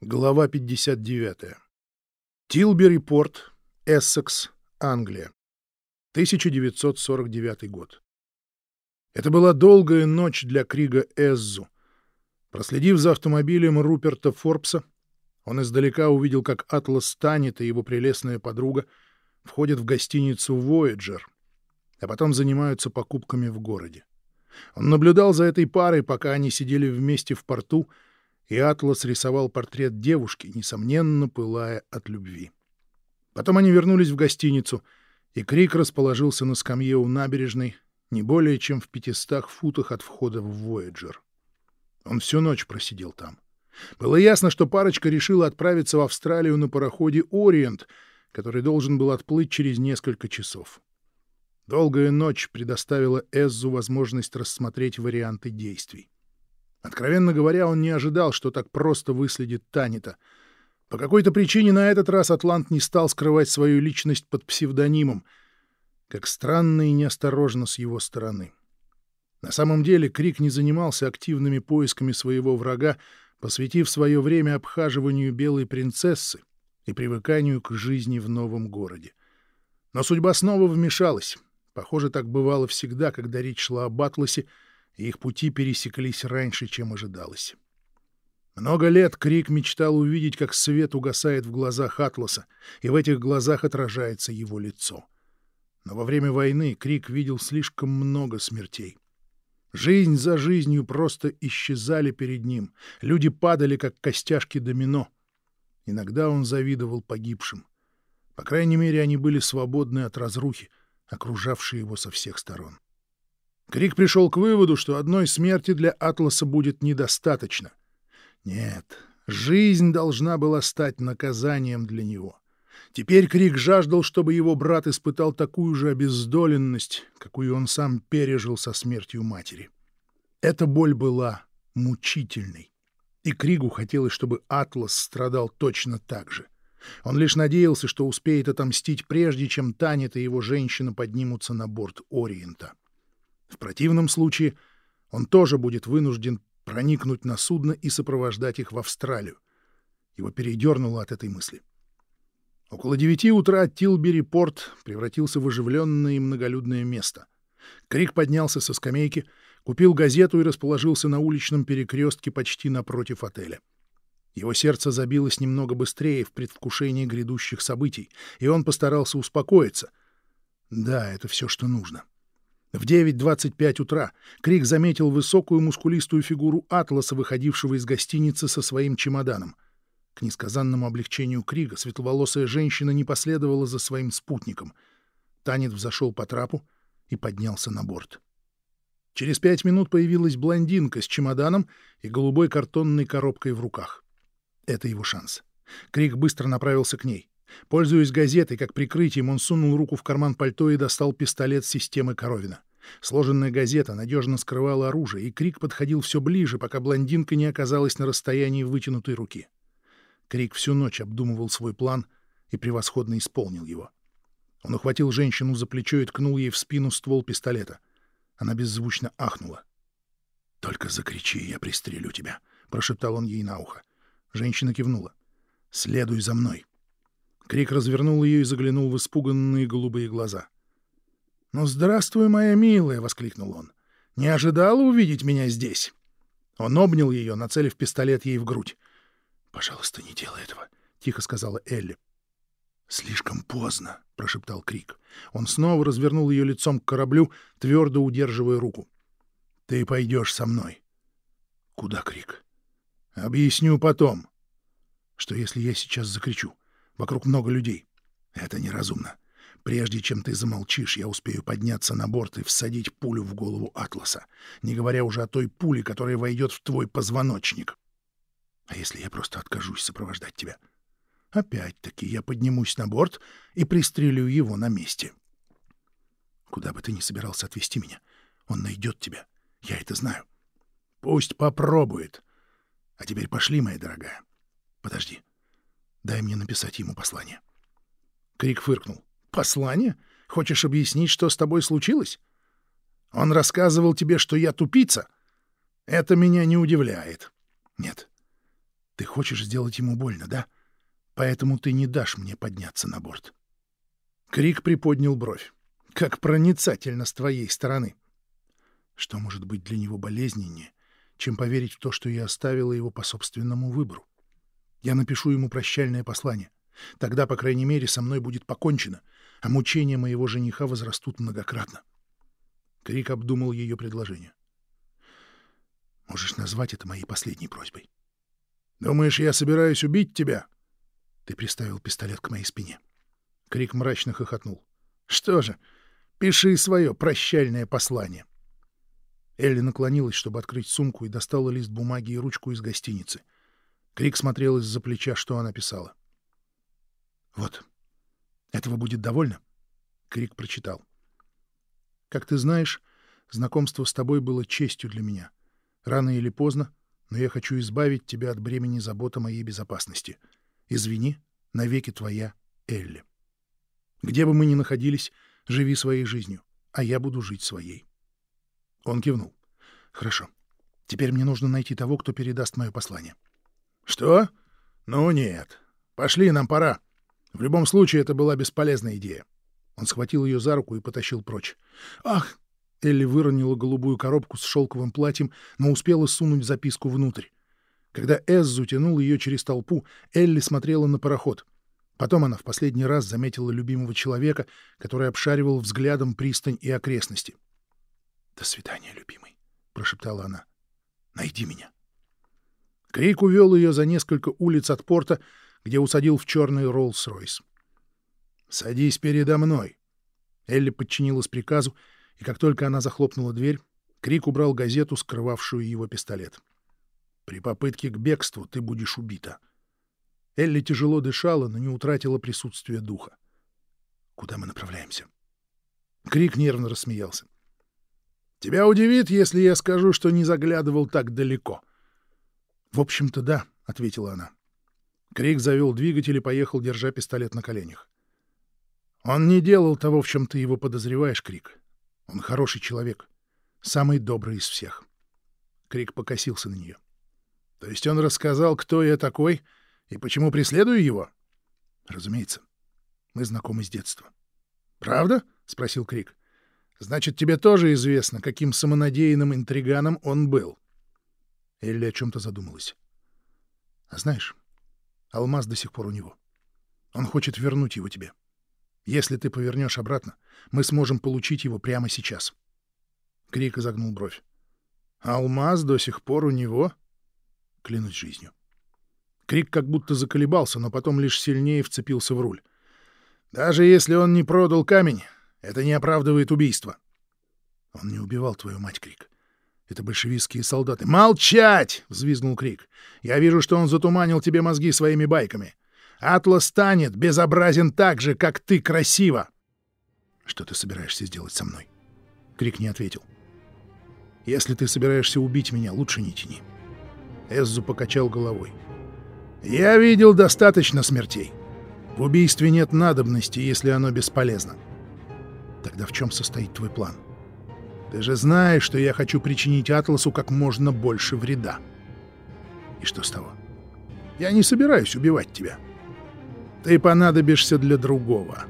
Глава 59. Тилбери порт, Эссекс, Англия. 1949 год. Это была долгая ночь для Крига Эззу. Проследив за автомобилем Руперта Форбса, он издалека увидел, как Атлас Танет и его прелестная подруга входят в гостиницу «Вояджер», а потом занимаются покупками в городе. Он наблюдал за этой парой, пока они сидели вместе в порту — и Атлас рисовал портрет девушки, несомненно, пылая от любви. Потом они вернулись в гостиницу, и Крик расположился на скамье у набережной, не более чем в пятистах футах от входа в Вояджер. Он всю ночь просидел там. Было ясно, что парочка решила отправиться в Австралию на пароходе «Ориент», который должен был отплыть через несколько часов. Долгая ночь предоставила Эззу возможность рассмотреть варианты действий. Откровенно говоря, он не ожидал, что так просто выследит Танита. По какой-то причине на этот раз Атлант не стал скрывать свою личность под псевдонимом. Как странно и неосторожно с его стороны. На самом деле Крик не занимался активными поисками своего врага, посвятив свое время обхаживанию белой принцессы и привыканию к жизни в новом городе. Но судьба снова вмешалась. Похоже, так бывало всегда, когда речь шла об Атласе — и их пути пересеклись раньше, чем ожидалось. Много лет Крик мечтал увидеть, как свет угасает в глазах Атласа, и в этих глазах отражается его лицо. Но во время войны Крик видел слишком много смертей. Жизнь за жизнью просто исчезали перед ним, люди падали, как костяшки домино. Иногда он завидовал погибшим. По крайней мере, они были свободны от разрухи, окружавшей его со всех сторон. Крик пришел к выводу, что одной смерти для Атласа будет недостаточно. Нет, жизнь должна была стать наказанием для него. Теперь Крик жаждал, чтобы его брат испытал такую же обездоленность, какую он сам пережил со смертью матери. Эта боль была мучительной. И Кригу хотелось, чтобы Атлас страдал точно так же. Он лишь надеялся, что успеет отомстить, прежде чем Танет и его женщина поднимутся на борт Ориента. В противном случае он тоже будет вынужден проникнуть на судно и сопровождать их в Австралию. Его передернуло от этой мысли. Около девяти утра Тилбери-порт превратился в оживленное и многолюдное место. Крик поднялся со скамейки, купил газету и расположился на уличном перекрестке почти напротив отеля. Его сердце забилось немного быстрее в предвкушении грядущих событий, и он постарался успокоиться. Да, это все, что нужно. — в 9.25 утра Крик заметил высокую мускулистую фигуру Атласа, выходившего из гостиницы со своим чемоданом. К несказанному облегчению Крига светловолосая женщина не последовала за своим спутником. Танец взошел по трапу и поднялся на борт. Через пять минут появилась блондинка с чемоданом и голубой картонной коробкой в руках. Это его шанс. Крик быстро направился к ней. Пользуясь газетой как прикрытием, он сунул руку в карман пальто и достал пистолет системы Коровина. Сложенная газета надежно скрывала оружие, и Крик подходил все ближе, пока блондинка не оказалась на расстоянии вытянутой руки. Крик всю ночь обдумывал свой план и превосходно исполнил его. Он ухватил женщину за плечо и ткнул ей в спину ствол пистолета. Она беззвучно ахнула. «Только закричи, я пристрелю тебя», — прошептал он ей на ухо. Женщина кивнула. «Следуй за мной». Крик развернул ее и заглянул в испуганные голубые глаза. «Ну, здравствуй, моя милая!» — воскликнул он. «Не ожидала увидеть меня здесь?» Он обнял ее, нацелив пистолет ей в грудь. «Пожалуйста, не делай этого», — тихо сказала Элли. «Слишком поздно», — прошептал Крик. Он снова развернул ее лицом к кораблю, твердо удерживая руку. «Ты пойдешь со мной». «Куда, Крик?» «Объясню потом». «Что, если я сейчас закричу? Вокруг много людей. Это неразумно. Прежде чем ты замолчишь, я успею подняться на борт и всадить пулю в голову Атласа, не говоря уже о той пуле, которая войдет в твой позвоночник. А если я просто откажусь сопровождать тебя? Опять-таки я поднимусь на борт и пристрелю его на месте. Куда бы ты ни собирался отвезти меня, он найдет тебя. Я это знаю. Пусть попробует. А теперь пошли, моя дорогая. Подожди. Дай мне написать ему послание. Крик фыркнул. «Послание? Хочешь объяснить, что с тобой случилось? Он рассказывал тебе, что я тупица? Это меня не удивляет. Нет. Ты хочешь сделать ему больно, да? Поэтому ты не дашь мне подняться на борт. Крик приподнял бровь. Как проницательно с твоей стороны. Что может быть для него болезненнее, чем поверить в то, что я оставила его по собственному выбору? Я напишу ему прощальное послание. Тогда, по крайней мере, со мной будет покончено, а мучения моего жениха возрастут многократно. Крик обдумал ее предложение. Можешь назвать это моей последней просьбой. Думаешь, я собираюсь убить тебя? Ты приставил пистолет к моей спине. Крик мрачно хохотнул. Что же, пиши свое прощальное послание. Элли наклонилась, чтобы открыть сумку, и достала лист бумаги и ручку из гостиницы. Крик смотрел из-за плеча, что она писала. «Вот. Этого будет довольно?» Крик прочитал. «Как ты знаешь, знакомство с тобой было честью для меня. Рано или поздно, но я хочу избавить тебя от бремени заботы моей безопасности. Извини, навеки твоя Элли. Где бы мы ни находились, живи своей жизнью, а я буду жить своей». Он кивнул. «Хорошо. Теперь мне нужно найти того, кто передаст мое послание». «Что? Ну нет. Пошли, нам пора. В любом случае, это была бесполезная идея». Он схватил ее за руку и потащил прочь. «Ах!» Элли выронила голубую коробку с шелковым платьем, но успела сунуть записку внутрь. Когда Эззу тянул ее через толпу, Элли смотрела на пароход. Потом она в последний раз заметила любимого человека, который обшаривал взглядом пристань и окрестности. «До свидания, любимый», — прошептала она. «Найди меня». Крик увел ее за несколько улиц от порта, где усадил в черный Роллс-Ройс. «Садись передо мной!» Элли подчинилась приказу, и как только она захлопнула дверь, Крик убрал газету, скрывавшую его пистолет. «При попытке к бегству ты будешь убита». Элли тяжело дышала, но не утратила присутствие духа. «Куда мы направляемся?» Крик нервно рассмеялся. Тебя удивит, если я скажу, что не заглядывал так далеко. — В общем-то, да, — ответила она. Крик завел двигатель и поехал, держа пистолет на коленях. Он не делал того, в чем ты его подозреваешь, Крик. Он хороший человек, самый добрый из всех. Крик покосился на нее. — То есть он рассказал, кто я такой и почему преследую его? — Разумеется. Мы знакомы с детства. — Правда? — спросил Крик. Значит, тебе тоже известно, каким самонадеянным интриганом он был. Элли о чем-то задумалась. А знаешь, алмаз до сих пор у него. Он хочет вернуть его тебе. Если ты повернешь обратно, мы сможем получить его прямо сейчас. Крик изогнул бровь. Алмаз до сих пор у него? Клянусь жизнью. Крик как будто заколебался, но потом лишь сильнее вцепился в руль. Даже если он не продал камень, это не оправдывает убийство. Он не убивал твою мать, Крик. Это большевистские солдаты. «Молчать!» — взвизгнул Крик. «Я вижу, что он затуманил тебе мозги своими байками. Атлас станет безобразен так же, как ты красиво!» «Что ты собираешься сделать со мной?» Крик не ответил. «Если ты собираешься убить меня, лучше не тяни». Эззу покачал головой. «Я видел достаточно смертей. В убийстве нет надобности, если оно бесполезно. Тогда в чем состоит твой план? Ты же знаешь, что я хочу причинить Атласу как можно больше вреда. И что с того? Я не собираюсь убивать тебя. Ты понадобишься для другого.